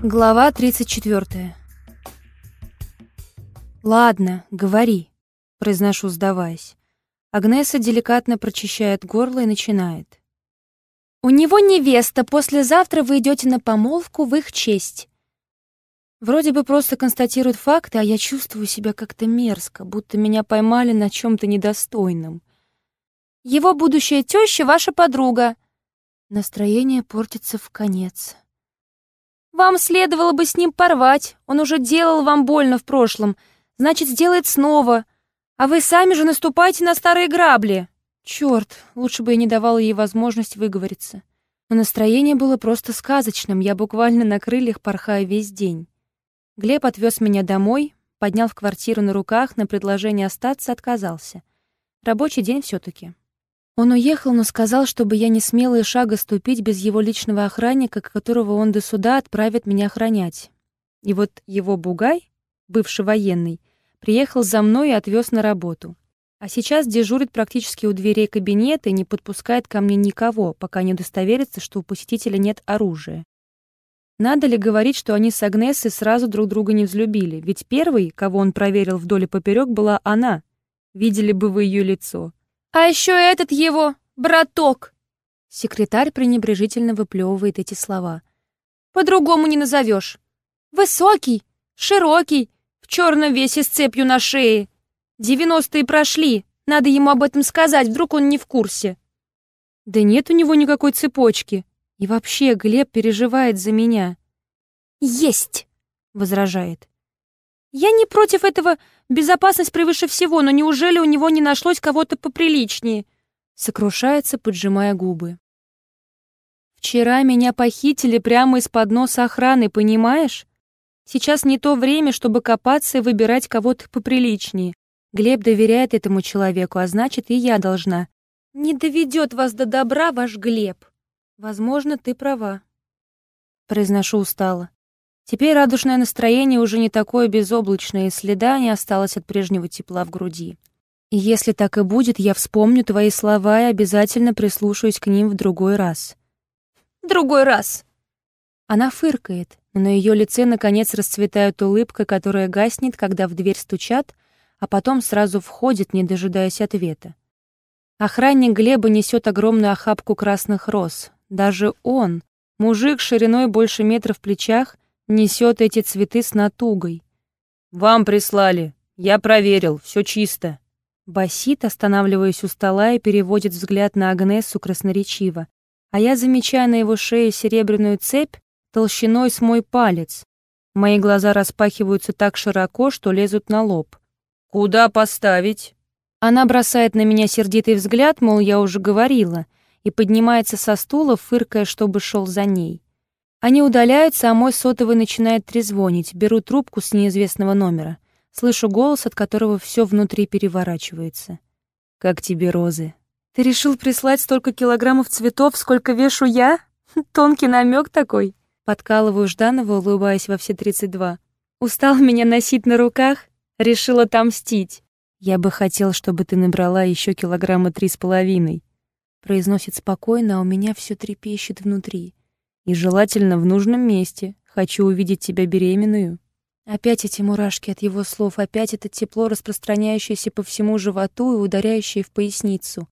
Глава 34. «Ладно, говори», — произношу, сдаваясь. Агнеса деликатно прочищает горло и начинает. «У него невеста, послезавтра вы идете на помолвку в их честь». Вроде бы просто констатируют факты, а я чувствую себя как-то мерзко, будто меня поймали на чем-то недостойном. «Его будущая теща — ваша подруга». Настроение портится в конец. Вам следовало бы с ним порвать. Он уже делал вам больно в прошлом. Значит, сделает снова. А вы сами же наступаете на старые грабли. Черт, лучше бы я не давала ей возможность выговориться. Но настроение было просто сказочным. Я буквально на крыльях порхаю весь день. Глеб отвез меня домой, поднял в квартиру на руках, на предложение остаться отказался. Рабочий день все таки он уехал, но сказал, чтобы я не смела и шага ступить без его личного охранника, которого он до суда отправит меня охранять. И вот его бугай, бывший военный, приехал за мной и отвез на работу. А сейчас дежурит практически у дверей кабинета и не подпускает ко мне никого, пока не удостоверится, что у посетителя нет оружия. Надо ли говорить, что они с Агнесой сразу друг друга не взлюбили? Ведь первый, кого он проверил вдоль и поперек, была она. Видели бы вы ее лицо. А еще этот его браток. Секретарь пренебрежительно выплевывает эти слова. По-другому не назовешь. Высокий, широкий, в черном весе с цепью на шее. Девяностые прошли. Надо ему об этом сказать, вдруг он не в курсе. Да нет у него никакой цепочки. И вообще Глеб переживает за меня. Есть, возражает. Я не против этого Безопасность превыше всего, но неужели у него не нашлось кого-то поприличнее? Сокрушается, поджимая губы. Вчера меня похитили прямо из-под носа охраны, понимаешь? Сейчас не то время, чтобы копаться и выбирать кого-то поприличнее. Глеб доверяет этому человеку, а значит, и я должна. Не доведет вас до добра ваш Глеб. Возможно, ты права. Произношу устало. Теперь радужное настроение уже не такое безоблачное, и следа не осталось от прежнего тепла в груди. И если так и будет, я вспомню твои слова и обязательно прислушаюсь к ним в другой раз. Другой раз. Она фыркает, но на ее лице наконец расцветает улыбка, которая гаснет, когда в дверь стучат, а потом сразу входит, не дожидаясь ответа. Охранник Глеба несет огромную охапку красных роз. Даже он, мужик шириной больше метра в плечах, Несет эти цветы с натугой. «Вам прислали. Я проверил. Все чисто». Басит, останавливаясь у стола и переводит взгляд на Агнесу красноречиво. А я замечаю на его шее серебряную цепь толщиной с мой палец. Мои глаза распахиваются так широко, что лезут на лоб. «Куда поставить?» Она бросает на меня сердитый взгляд, мол, я уже говорила, и поднимается со стула, фыркая, чтобы шел за ней. Они удаляются, а мой сотовый начинает трезвонить. Беру трубку с неизвестного номера. Слышу голос, от которого все внутри переворачивается. «Как тебе розы?» «Ты решил прислать столько килограммов цветов, сколько вешу я? Тонкий намек такой!» Подкалываю Жданова, улыбаясь во все тридцать два. «Устал меня носить на руках? Решил отомстить. Я бы хотел, чтобы ты набрала еще килограмма три с половиной». Произносит спокойно, а у меня все трепещет внутри. И желательно в нужном месте. Хочу увидеть тебя беременную. Опять эти мурашки от его слов, опять это тепло, распространяющееся по всему животу и ударяющее в поясницу.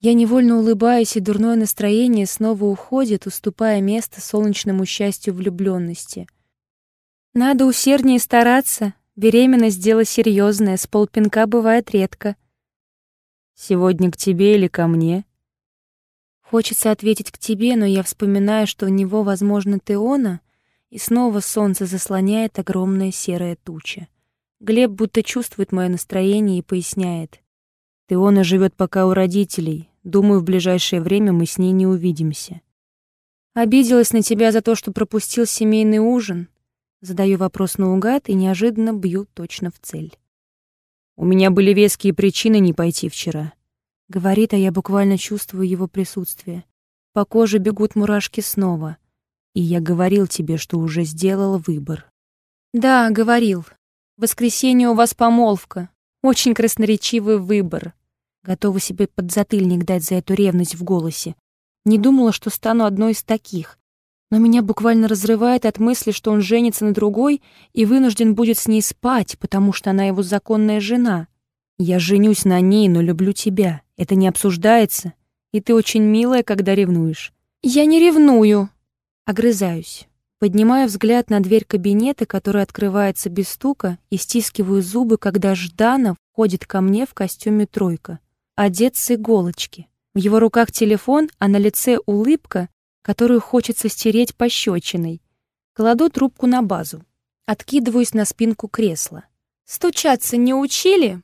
Я невольно улыбаюсь, и дурное настроение снова уходит, уступая место солнечному счастью влюбленности. Надо усерднее стараться. Беременность — дело серьезное, с полпинка бывает редко. «Сегодня к тебе или ко мне?» Хочется ответить к тебе, но я вспоминаю, что у него, возможно, Теона, и снова солнце заслоняет огромная серая туча. Глеб будто чувствует мое настроение и поясняет. Теона живет пока у родителей. Думаю, в ближайшее время мы с ней не увидимся. Обиделась на тебя за то, что пропустил семейный ужин. Задаю вопрос наугад и неожиданно бью точно в цель. У меня были веские причины не пойти вчера. Говорит, а я буквально чувствую его присутствие. По коже бегут мурашки снова. И я говорил тебе, что уже сделал выбор. Да, говорил. В воскресенье у вас помолвка. Очень красноречивый выбор. Готова себе подзатыльник дать за эту ревность в голосе. Не думала, что стану одной из таких. Но меня буквально разрывает от мысли, что он женится на другой и вынужден будет с ней спать, потому что она его законная жена. Я женюсь на ней, но люблю тебя. Это не обсуждается. И ты очень милая, когда ревнуешь. Я не ревную. Огрызаюсь. Поднимаю взгляд на дверь кабинета, которая открывается без стука, и стискиваю зубы, когда Жданов ходит ко мне в костюме тройка. Одет с иголочки. В его руках телефон, а на лице улыбка, которую хочется стереть пощечиной. Кладу трубку на базу. Откидываюсь на спинку кресла. «Стучаться не учили?»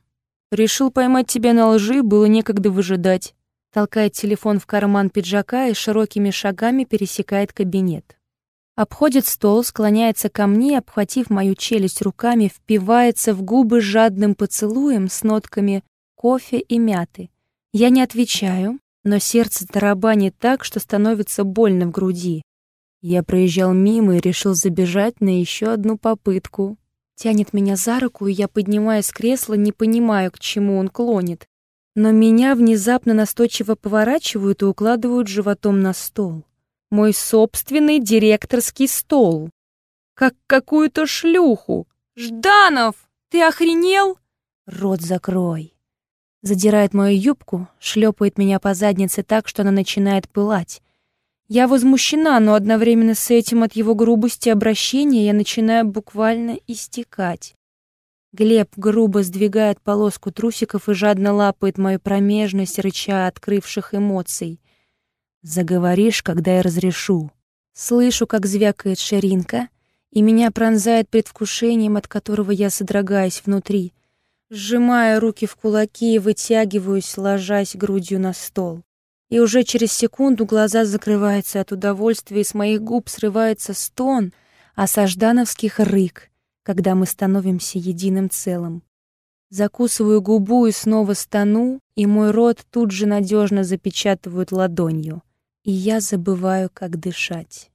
«Решил поймать тебя на лжи, было некогда выжидать». Толкает телефон в карман пиджака и широкими шагами пересекает кабинет. Обходит стол, склоняется ко мне, обхватив мою челюсть руками, впивается в губы жадным поцелуем с нотками кофе и мяты. Я не отвечаю, но сердце тарабанит так, что становится больно в груди. Я проезжал мимо и решил забежать на еще одну попытку. Тянет меня за руку, и я поднимаюсь с кресла, не понимаю, к чему он клонит. Но меня внезапно настойчиво поворачивают и укладывают животом на стол мой собственный директорский стол. Как какую-то шлюху. «Жданов, ты охренел?» «Рот закрой». Задирает мою юбку, шлепает меня по заднице так, что она начинает пылать. Я возмущена, но одновременно с этим от его грубости обращения я начинаю буквально истекать. Глеб грубо сдвигает полоску трусиков и жадно лапает мою промежность, рыча открывших эмоций. Заговоришь, когда я разрешу. Слышу, как звякает ширинка, и меня пронзает предвкушением, от которого я содрогаюсь внутри. Сжимая руки в кулаки, вытягиваюсь, ложась грудью на стол. И уже через секунду глаза закрываются от удовольствия, и с моих губ срывается стон, а саждановских рык, когда мы становимся единым целым. Закусываю губу и снова стану, и мой рот тут же надежно запечатывают ладонью и я забываю, как дышать.